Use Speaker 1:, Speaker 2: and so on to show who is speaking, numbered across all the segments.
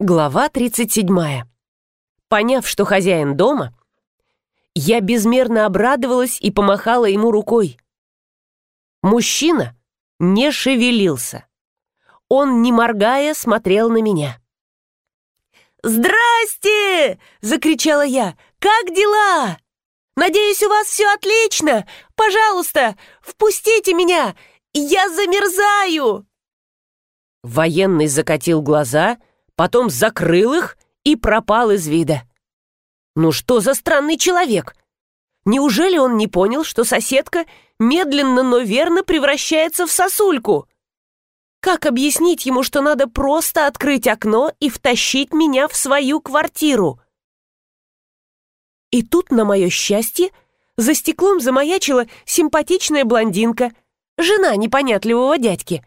Speaker 1: Глава 37. Поняв, что хозяин дома, я безмерно обрадовалась и помахала ему рукой. Мужчина не шевелился. Он, не моргая, смотрел на меня. «Здрасте!» — закричала я. «Как дела? Надеюсь, у вас все отлично? Пожалуйста, впустите меня! Я замерзаю!» Военный закатил глаза — потом закрыл их и пропал из вида. Ну что за странный человек? Неужели он не понял, что соседка медленно, но верно превращается в сосульку? Как объяснить ему, что надо просто открыть окно и втащить меня в свою квартиру? И тут, на мое счастье, за стеклом замаячила симпатичная блондинка, жена непонятливого дядьки.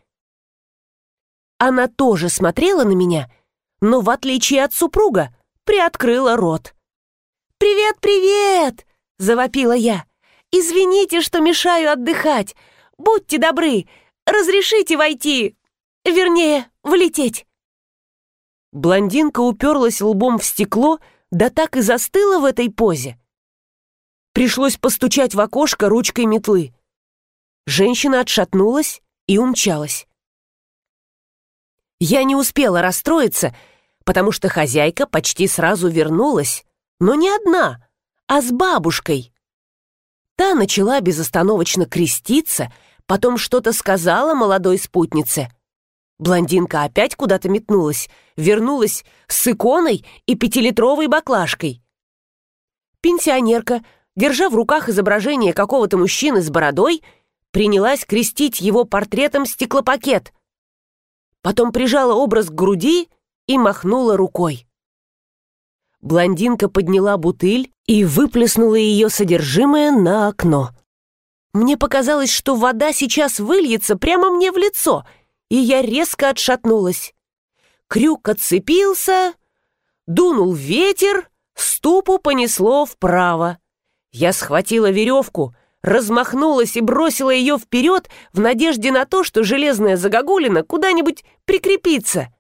Speaker 1: Она тоже смотрела на меня но, в отличие от супруга, приоткрыла рот. «Привет, привет!» — завопила я. «Извините, что мешаю отдыхать. Будьте добры, разрешите войти. Вернее, влететь». Блондинка уперлась лбом в стекло, да так и застыла в этой позе. Пришлось постучать в окошко ручкой метлы. Женщина отшатнулась и умчалась. Я не успела расстроиться, потому что хозяйка почти сразу вернулась, но не одна, а с бабушкой. Та начала безостановочно креститься, потом что-то сказала молодой спутнице. Блондинка опять куда-то метнулась, вернулась с иконой и пятилитровой баклажкой. Пенсионерка, держа в руках изображение какого-то мужчины с бородой, принялась крестить его портретом стеклопакет. Потом прижала образ к груди и махнула рукой. Блондинка подняла бутыль и выплеснула ее содержимое на окно. Мне показалось, что вода сейчас выльется прямо мне в лицо, и я резко отшатнулась. Крюк отцепился, дунул ветер, ступу понесло вправо. Я схватила веревку, размахнулась и бросила ее вперед в надежде на то, что железная загогулина куда-нибудь прикрепится.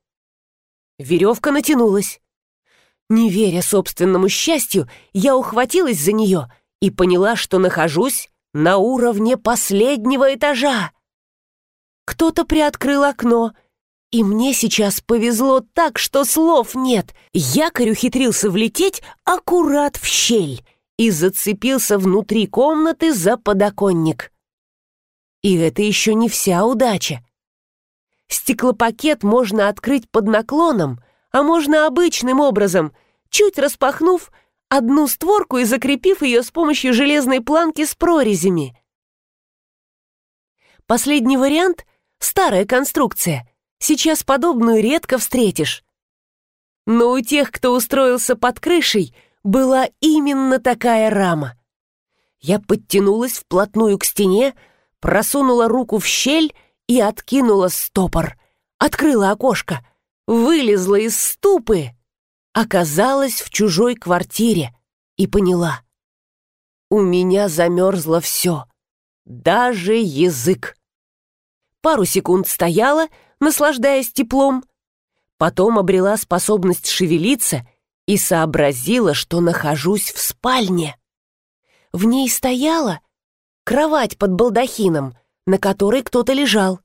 Speaker 1: Веревка натянулась. Не веря собственному счастью, я ухватилась за нее и поняла, что нахожусь на уровне последнего этажа. Кто-то приоткрыл окно, и мне сейчас повезло так, что слов нет. Якорь ухитрился влететь аккурат в щель и зацепился внутри комнаты за подоконник. И это еще не вся удача. Стеклопакет можно открыть под наклоном, а можно обычным образом, чуть распахнув одну створку и закрепив ее с помощью железной планки с прорезями. Последний вариант — старая конструкция. Сейчас подобную редко встретишь. Но у тех, кто устроился под крышей, была именно такая рама. Я подтянулась вплотную к стене, просунула руку в щель и откинула стопор. Открыла окошко, вылезла из ступы, оказалась в чужой квартире и поняла. У меня замерзло все, даже язык. Пару секунд стояла, наслаждаясь теплом, потом обрела способность шевелиться и сообразила, что нахожусь в спальне. В ней стояла кровать под балдахином, на которой кто-то лежал.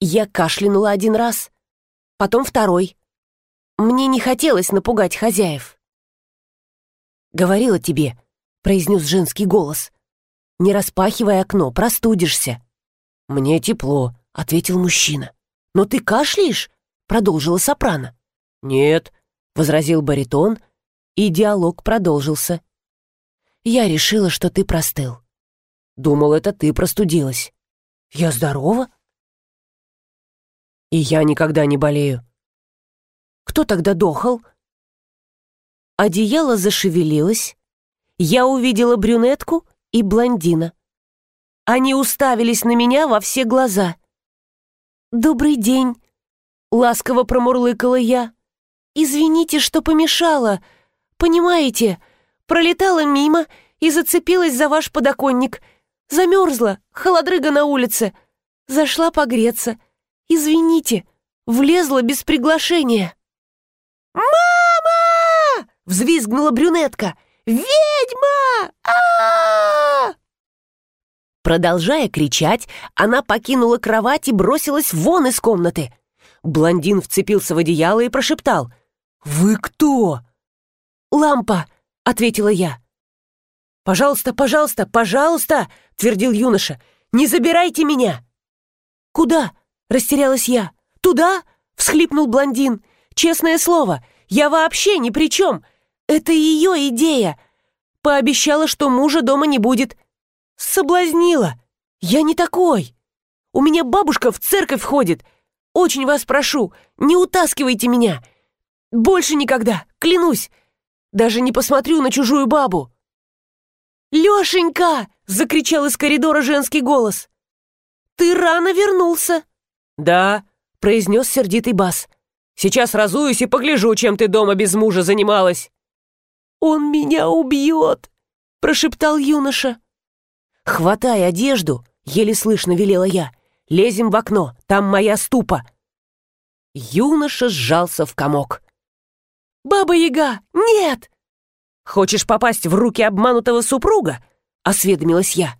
Speaker 1: Я кашлянула один раз, потом второй. Мне не хотелось напугать хозяев. «Говорила тебе», — произнес женский голос. «Не распахивай окно, простудишься». «Мне тепло», — ответил мужчина. «Но ты кашляешь?» — продолжила сопрано. «Нет», — возразил баритон, и диалог продолжился. «Я решила, что ты простыл. Думал, это ты простудилась. Я здорова? И я никогда не болею. Кто тогда дохал? Одеяло зашевелилось. Я увидела брюнетку и блондина. Они уставились на меня во все глаза. «Добрый день», — ласково промурлыкала я. «Извините, что помешала. Понимаете, пролетала мимо и зацепилась за ваш подоконник. Замерзла, холодрыга на улице. Зашла погреться. Извините, влезла без приглашения. «Мама!» — взвизгнула брюнетка. «Ведьма! а, -а Продолжая кричать, она покинула кровать и бросилась вон из комнаты. Блондин вцепился в одеяло и прошептал. «Вы кто?» «Лампа», — ответила я. «Пожалуйста, пожалуйста, пожалуйста!» — твердил юноша. «Не забирайте меня!» «Куда?» — растерялась я. «Туда?» — всхлипнул блондин. «Честное слово, я вообще ни при чем. Это ее идея. Пообещала, что мужа дома не будет. Соблазнила. Я не такой. У меня бабушка в церковь ходит. Очень вас прошу, не утаскивайте меня. Больше никогда, клянусь. Даже не посмотрю на чужую бабу. «Лешенька!» — закричал из коридора женский голос. «Ты рано вернулся!»
Speaker 2: «Да», — произнес сердитый бас. «Сейчас разуюсь и погляжу, чем ты дома без мужа занималась».
Speaker 1: «Он меня убьет!» — прошептал юноша. «Хватай одежду!» — еле слышно велела я. «Лезем в окно, там моя ступа!» Юноша сжался в комок. «Баба-яга, нет!» «Хочешь попасть в руки обманутого супруга?» — осведомилась я.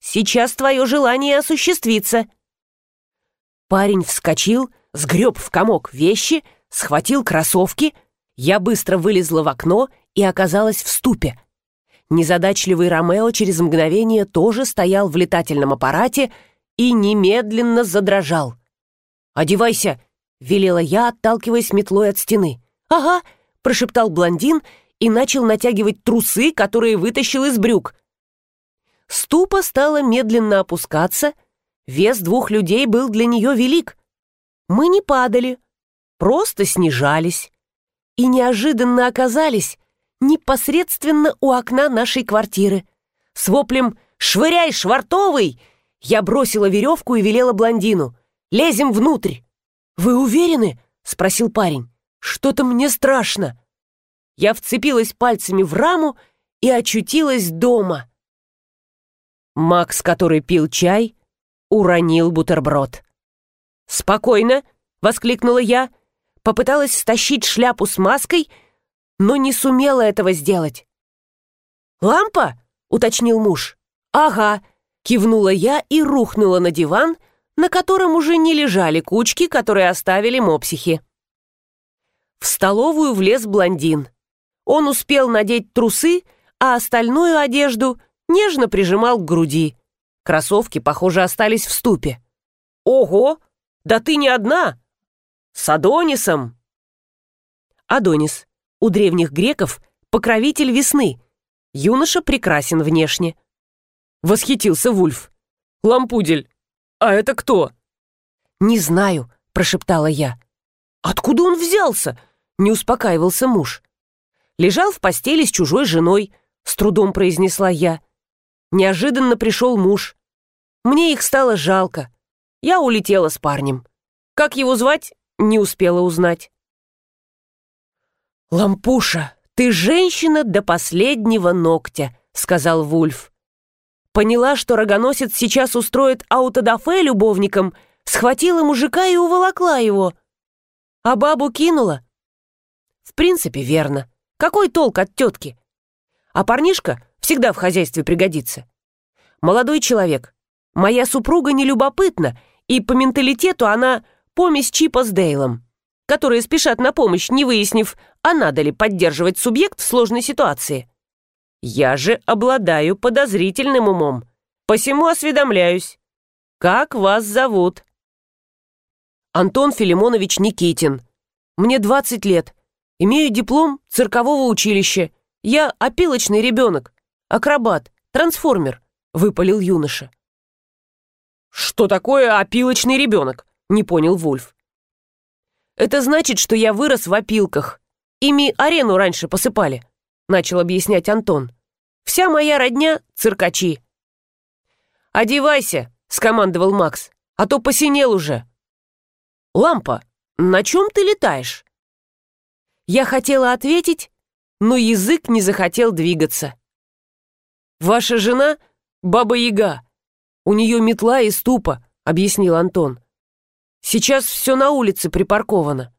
Speaker 1: «Сейчас твое желание осуществится». Парень вскочил, сгреб в комок вещи, схватил кроссовки. Я быстро вылезла в окно и оказалась в ступе. Незадачливый Ромео через мгновение тоже стоял в летательном аппарате и немедленно задрожал. «Одевайся!» — велела я, отталкиваясь метлой от стены. «Ага!» — прошептал блондин и начал натягивать трусы, которые вытащил из брюк. Ступа стала медленно опускаться, вес двух людей был для нее велик. Мы не падали, просто снижались и неожиданно оказались непосредственно у окна нашей квартиры. С воплем «Швыряй, швартовый!» я бросила веревку и велела блондину. «Лезем внутрь!» «Вы уверены?» — спросил парень. «Что-то мне страшно!» Я вцепилась пальцами в раму и очутилась дома. Макс, который пил чай, уронил бутерброд. «Спокойно!» — воскликнула я. Попыталась стащить шляпу с маской, но не сумела этого сделать. «Лампа?» — уточнил муж. «Ага», — кивнула я и рухнула на диван, на котором уже не лежали кучки, которые оставили мопсихи. В столовую влез блондин. Он успел надеть трусы, а остальную одежду нежно прижимал к груди. Кроссовки, похоже, остались в ступе. «Ого! Да ты не одна! С Адонисом!» Адонис. У древних греков покровитель весны. Юноша прекрасен внешне. Восхитился Вульф. «Лампудель, а это кто?» «Не знаю», — прошептала я. «Откуда он взялся?» — не успокаивался муж лежал в постели с чужой женой, с трудом произнесла я. Неожиданно пришел муж. Мне их стало жалко. Я улетела с парнем. Как его звать, не успела узнать. «Лампуша, ты женщина до последнего ногтя», — сказал Вульф. Поняла, что рогоносец сейчас устроит аутодафе любовникам, схватила мужика и уволокла его. А бабу кинула. В принципе, верно. Какой толк от тетки? А парнишка всегда в хозяйстве пригодится. Молодой человек. Моя супруга не любопытна, и по менталитету она помесь Чипа с Дейлом, которые спешат на помощь, не выяснив, а надо ли поддерживать субъект в сложной ситуации. Я же обладаю подозрительным умом, посему осведомляюсь. Как вас зовут? Антон Филимонович Никитин. Мне 20 лет. Имею диплом циркового училища. Я опилочный ребенок, акробат, трансформер», — выпалил юноша. «Что такое опилочный ребенок?» — не понял Вульф. «Это значит, что я вырос в опилках. Ими арену раньше посыпали», — начал объяснять Антон. «Вся моя родня — циркачи». «Одевайся», — скомандовал Макс, — «а то посинел уже». «Лампа, на чем ты летаешь?» Я хотела ответить, но язык не захотел двигаться. «Ваша жена — баба-яга. У нее метла и ступа», — объяснил Антон. Сейчас все на улице припарковано».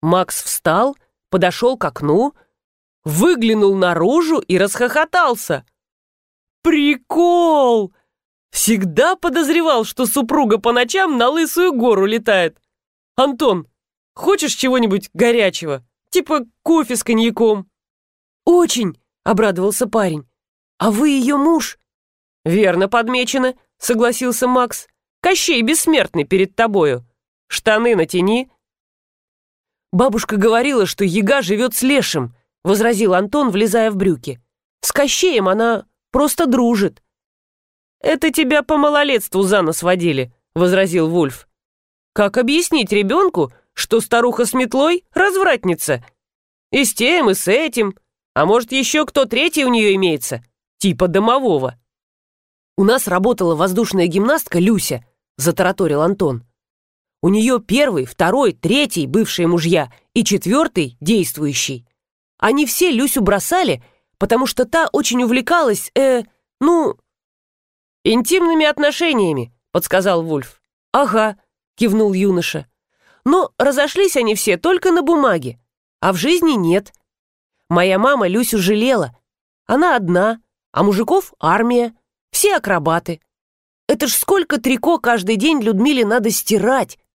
Speaker 1: Макс встал, подошел к окну, выглянул наружу и расхохотался. «Прикол! Всегда подозревал, что супруга по ночам на Лысую гору летает. Антон, хочешь чего-нибудь горячего? Типа кофе с коньяком?» «Очень!» — обрадовался парень. «А вы ее муж?» «Верно подмечено», — согласился Макс. «Кощей бессмертный перед тобою. Штаны натяни». «Бабушка говорила, что яга живет с лешим», — возразил Антон, влезая в брюки. «С Кощеем она просто дружит». «Это тебя по малолетству за нос водили», — возразил Вульф. «Как объяснить ребенку, что старуха с метлой — развратница? И с тем, и с этим. А может, еще кто третий у нее имеется? Типа домового». «У нас работала воздушная гимнастка Люся», — затараторил Антон. «У нее первый, второй, третий бывшие мужья и четвертый действующий. Они все Люсю бросали, потому что та очень увлекалась, э, ну...» «Интимными отношениями», — подсказал Вульф. «Ага», — кивнул юноша. «Но разошлись они все только на бумаге, а в жизни нет. Моя мама Люсю жалела. Она одна, а мужиков — армия. Все акробаты. Это ж сколько трико каждый день Людмиле надо стирать.